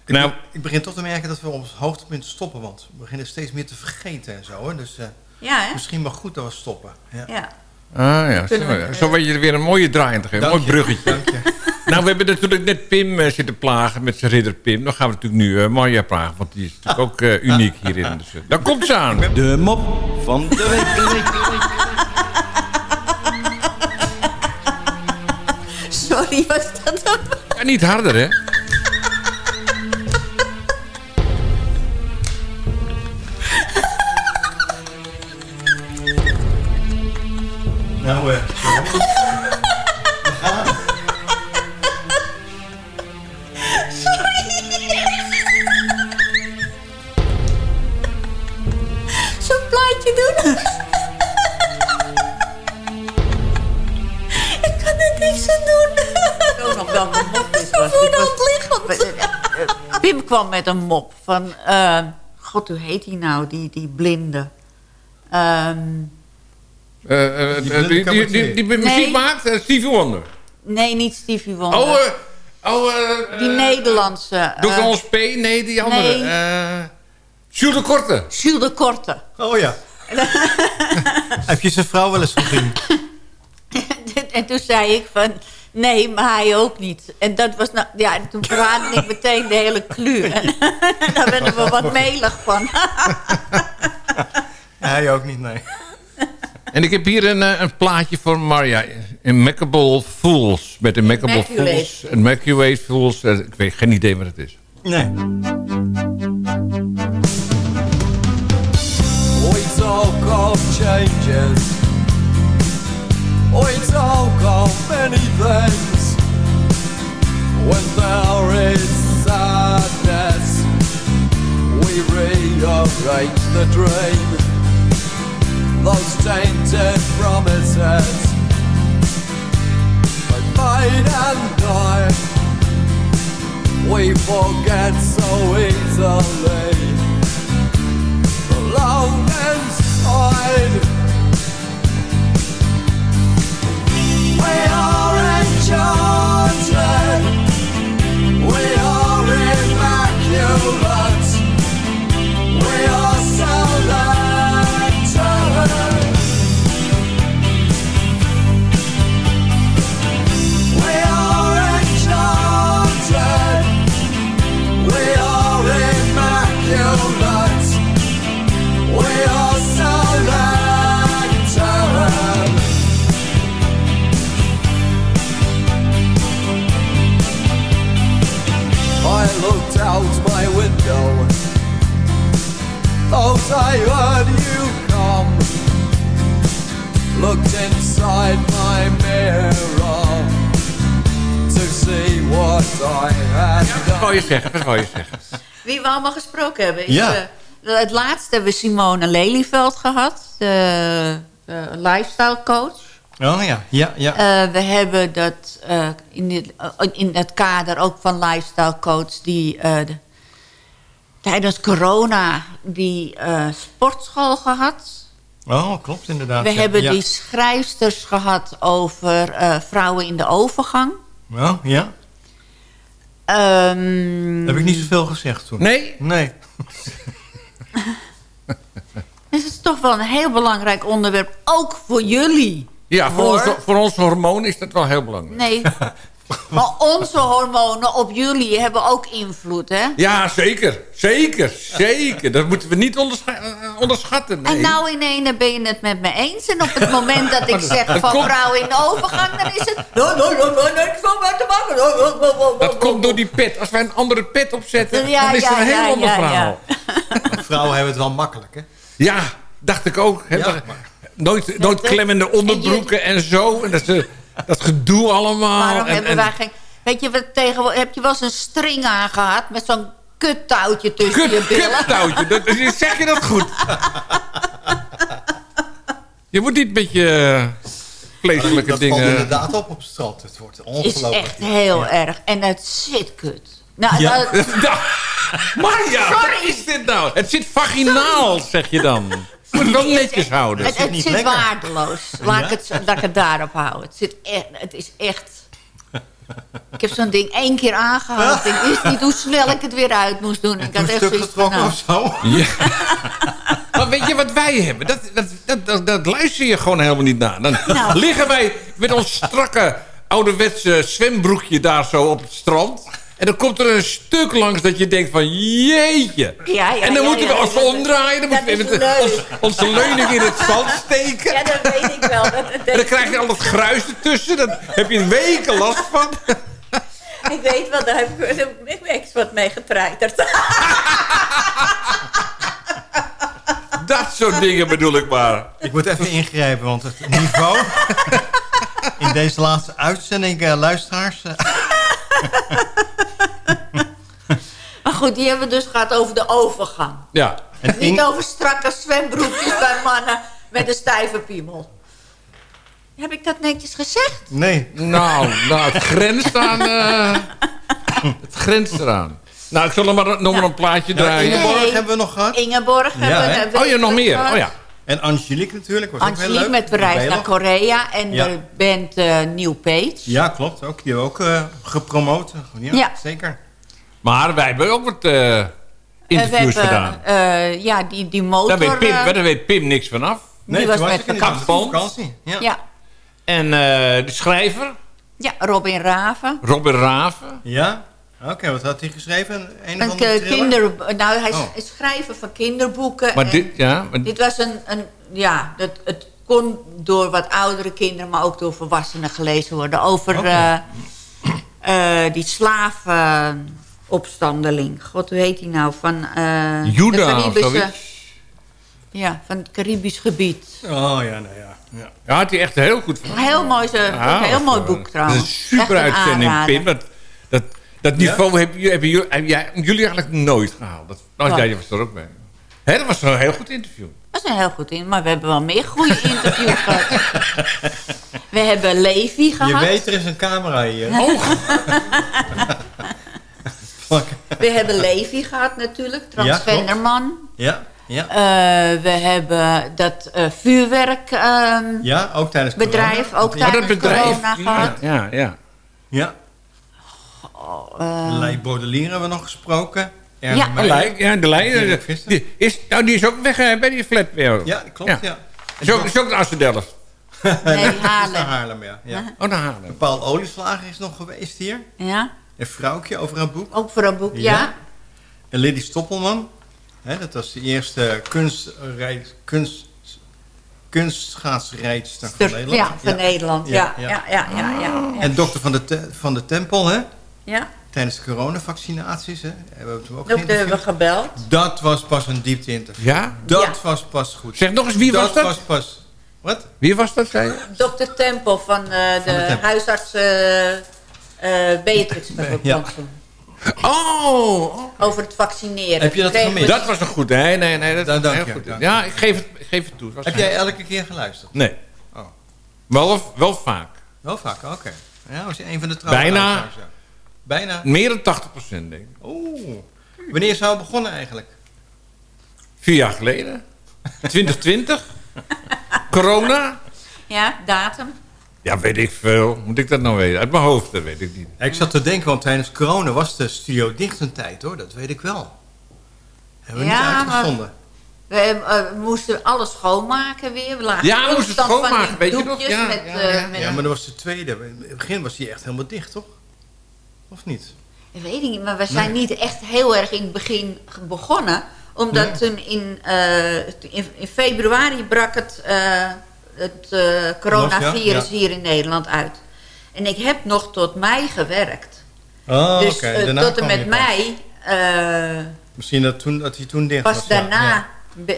Ik, Nou- ik begin toch te merken dat we op ons hoogtepunt stoppen, want we beginnen steeds meer te vergeten en zo. Hè? Dus eh, Ja, hè? misschien maar goed dat we stoppen. Ja. Ja. Ah ja, zo, we, zo weet je er weer een mooie draai in te geven. Dank Mooi je, bruggetje. dank je. Nou, we hebben natuurlijk net Pim eh, zitten plagen met zijn ridder Pim. Dan gaan we natuurlijk nu eh Marja plagen, want die is natuurlijk ook eh, uniek hierin. Dus, daar komt ze aan. De mop van de week. De week, de week. Sorry, was dat dan? Ja, niet harder, hè? Nou, eh, sorry. Zo'n plaatje doen. Ik kan er niks aan doen. Ik nog mop. Was. Liggend. Pim kwam met een mop van... eh, God, hoe heet hij nou, die, die blinde? Ehm, Eh, eh, Die eh, die, die, die, die muziek maakt, eh, Stevie Wonder. nee, niet Stevie Wonder. Oh, eh, oh eh, die eh, Nederlandse. Dr. eh, Hans P? Nee, die andere. nee. eh Jules de Korte. Jules de Korte. Oh ja. Heb je zijn vrouw wel eens gezien? En toen zei ik van, nee, maar hij ook niet. En dat was nou, ja, en toen verraadde ik meteen de hele. En daar werden we wat melig van. Hij ook niet, nee. En ik heb hier een, eh, een plaatje voor Marja. Immaculate Fools. Met Immaculate. Fools. Immaculate Fools. eh, Ik weet geen idee wat het is. Nee. We talk of changes. We talk of many things. When there is sadness, we rearrange the dream. Those tainted promises, but made and die, we forget so easily alone inside. We are enjoying I je zeggen? Wat wou je zeggen? Wie we allemaal gesproken hebben. Is, Ja. eh, het laatste hebben we Simone Lelyveld gehad. De, de lifestyle coach. Oh ja, ja, ja. Eh, we hebben dat eh, in, dit, eh, in het kader ook van lifestyle coach... die eh, de- tijdens corona die eh, sportschool gehad. Oh, klopt inderdaad. We ja. hebben ja. die schrijfsters gehad over eh, vrouwen in de overgang. Oh, ja. Ehm, Heb ik niet zoveel gezegd toen? Nee? Nee. Het is toch wel een heel belangrijk onderwerp, ook voor jullie. Ja, voor, Hoor. onze, voor onze hormonen is dat wel heel belangrijk. Nee, maar onze hormonen op jullie hebben ook invloed, hè? Ja, zeker. Zeker. Zeker. Dat moeten we niet onderscha- eh, onderschatten. Nee. En nou in ene ben je het met me eens. En op het moment dat ik zeg Dat van komt- vrouwen in overgang, dan is het... No, no, no, no, niks van mij te maken. No, no, no, no, no. Dat komt door die pet. Als wij een andere pet opzetten, Ja, dan is ja, het een heel ja, ander ja, verhaal. Vrouwen hebben het wel makkelijk, hè? Ja, dacht ik ook. Hè? Ja, Dat- nooit, nooit klemmende onderbroeken en zo. En dat, ze, dat gedoe allemaal. Waarom en, hebben en- wij geen... Weet je, tegenwoordig, heb je wel eens een string aangehad met zo'n kuttouwtje tussen je billen? Kuttouwtje, dat, zeg je dat goed? Je moet niet met je eh, vleeselijke dat dingen... valt inderdaad op op het strand. Het wordt is ongelooflijk. echt heel erg. En het zit kut. Nou, Ja. nou, Sorry. wat is dit nou? Het zit vaginaal, zeg je dan. Moet het wel netjes houden. het, het zit waardeloos. Laat, ik het, laat ik het daarop houden. Het, zit echt, het is echt... Ik heb zo'n ding één keer aangehad. Ik wist niet hoe snel ik het weer uit moest doen. Ik had echt stuk zoiets van, nou, of zo? Ja. Maar weet je wat wij hebben? Dat, dat, dat, dat, dat luister je gewoon helemaal niet naar. Dan Nou. liggen wij met ons strakke ouderwetse zwembroekje daar zo op het strand. En dan komt er een stuk langs dat je denkt van jeetje. Ja, ja, en dan ja, moeten ja, we ons dat- omdraaien. Dan moeten we ons, onze leuning in het zand steken. Ja, dat weet ik wel. Dat, dat- En dan krijg je al dat gruis ertussen. Daar heb je een weken last van. Ik weet wel, daar heb ik, daar heb ik niks wat mee getreiterd. Dat soort dingen bedoel ik maar. Ik moet even ingrijpen, want het niveau... in deze laatste uitzending, eh, luisteraars... eh, goed, die hebben we dus gehad over de overgang. Ja. En Niet over strakke zwembroekjes bij mannen met een stijve piemel. Heb ik dat netjes gezegd? Nee. Nou, nou het grenst aan... eh, het grenst eraan. Nou, ik zal er maar nog maar een plaatje Ja, draaien. Ingeborg Nee. hebben we nog gehad. Ingeborg Ja, hebben we... Oh ja, nog meer. Oh ja. En Angelique natuurlijk, was ook heel Angelique leuk. met reis Bij naar. Korea en Ja. de band eh, New Page. Ja, klopt. Ook, die hebben we ook eh, gepromoot. Ja, Ja. zeker. Maar wij hebben ook wat eh, Eh, interviews we hebben, gedaan. eh, ja, die, die motor... Daar weet, Pim, eh, daar weet Pim niks vanaf. Die was met vakantie. Vakantie. Ja. ja. En eh, de schrijver, ja, Robin Raven. Robin Raven. Ja? Oké, wat had hij geschreven? Een, Een eh, kinder, nou, hij is Oh. is schrijver van kinderboeken. Maar dit, ja, maar dit was een, een ja, het, het kon door wat oudere kinderen, maar ook door volwassenen gelezen worden. Over eh, eh, die slavenopstandeling. God, hoe heet die nou? Van eh, de Juda Caribische-. Ja, van het Caribisch gebied. Oh ja, nou ja. ja. Ja, had hij echt heel goed van. Heel mooi, ze, Ja, een heel mooi dat- boek trouwens. een super een uitzending. Pim. Dat, dat, dat niveau heb, je- hebben jullie, heb jij, jullie eigenlijk nooit gehaald. Dat, nou, ja, je was er ook bij. Hè, dat was een heel goed interview. Dat is een heel goed in, maar we hebben wel meer goede interviews gehad. We hebben Levi Je gehad. weet, er is een camera hier. Oh, We hebben Levi gehad natuurlijk, transgenderman. Ja, ja. Eh, we hebben dat eh, vuurwerk ehm, Ja, ook tijdens bedrijf, corona. ook Ja. tijdens corona gehad. Ja, ja. Ja. Eh, Lei Baudelaire hebben we nog gesproken. Ja. De lei, ja, de lei. Die is, nou, die is ook weg hè, bij die flat weer. Ja, klopt, ja. Is ook, is ook naar Amsterdam. nee, Naar Haarlem. Haarlem, ja. ja. Oh, naar Haarlem. Paul Olieslager is nog geweest hier. Ja, Een vrouwtje over haar boek. ook voor een boek, ja. Ja. En Liddy Stoppelman. Hè, dat was de eerste kunstrij, kunst, kunstschaatsrijdster van Nederland. ja, van Nederland. Ja, ja, ja, ja, ja. ja, En dokter van de, te- van de Tempel, hè? Ja. tijdens de coronavaccinaties. Hè, hebben we toen ook hebben we gebeld. Dat was pas een diepte-interview. Ja? Dat Ja. was pas goed. Zeg nog eens, wie was dat? was pas... Wat? Wie was dat, zei je? Dokter Tempel van eh, de, de Tempel. huisarts eh, Beatrix bijvoorbeeld. Ja. Oh, Over het vaccineren. Heb je dat gemist? dat was een goed. Nee, nee, nee. Dat Dan was dank heel je, goed. dank Ja, ik geef het, ik geef het toe. Het Heb jij elke keer geluisterd? Nee. Oh. Wel, wel vaak. Wel vaak, oké. Ja, was je een van de trouwe Bijna. Bijna. Meer dan 80 procent, denk ik. Oeh. Wanneer zou het begonnen eigenlijk? Vier jaar geleden. 2020. Corona. Ja, datum. Ja, weet ik veel. Moet ik dat nou weten? Uit mijn hoofd, dat weet ik niet. Ja, ik zat te denken, want tijdens corona was de studio dicht een tijd hoor. Dat weet ik wel. Hebben we Ja, niet. We, eh, we moesten alles schoonmaken weer. We lagen Ja, we moesten schoonmaken, weet je nog? doekjes Ja, met, ja, eh, met Ja, maar dat was de tweede. In het begin was die echt helemaal dicht, toch? Of niet? Ik weet niet, maar we zijn Nee. niet echt heel erg in het begin begonnen. Omdat toen in, eh, in, in februari brak het, eh, het eh, coronavirus Los, ja, ja. hier in Nederland uit. En ik heb nog tot mei gewerkt. Oh, dus oké. eh, Daarna tot en met pas. mei, eh, Misschien dat, toen, dat hij toen dicht pas was. ja. daarna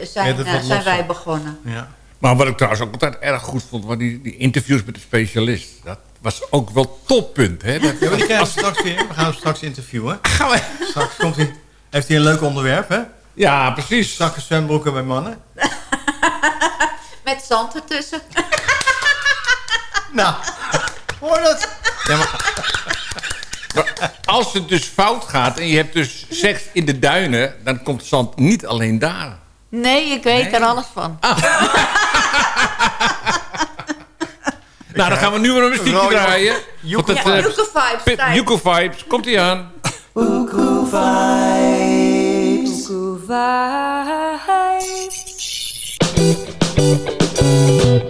zijn, zijn wij begonnen. Ja. Maar wat ik trouwens ook altijd erg goed vond... waren die, die interviews met de specialist. Dat was ook wel toppunt, hè? Dat, Ja, maar die krijgen we straks weer. We gaan hem straks interviewen. Gaan we... Straks komt hij, heeft hij een leuk onderwerp, hè? Ja, precies. Strakke zwembroeken bij mannen. Met zand ertussen. Nou, hoor dat? Ja, maar, maar als het dus fout gaat en je hebt dus seks in de duinen... dan komt zand niet alleen daar. Nee, ik weet er alles van. Nou, dan gaan we nu weer een muziekje draaien. Yuko Ja, eh, Vibes. Yuko Vibes, komt ie aan. Vibes. Thank you.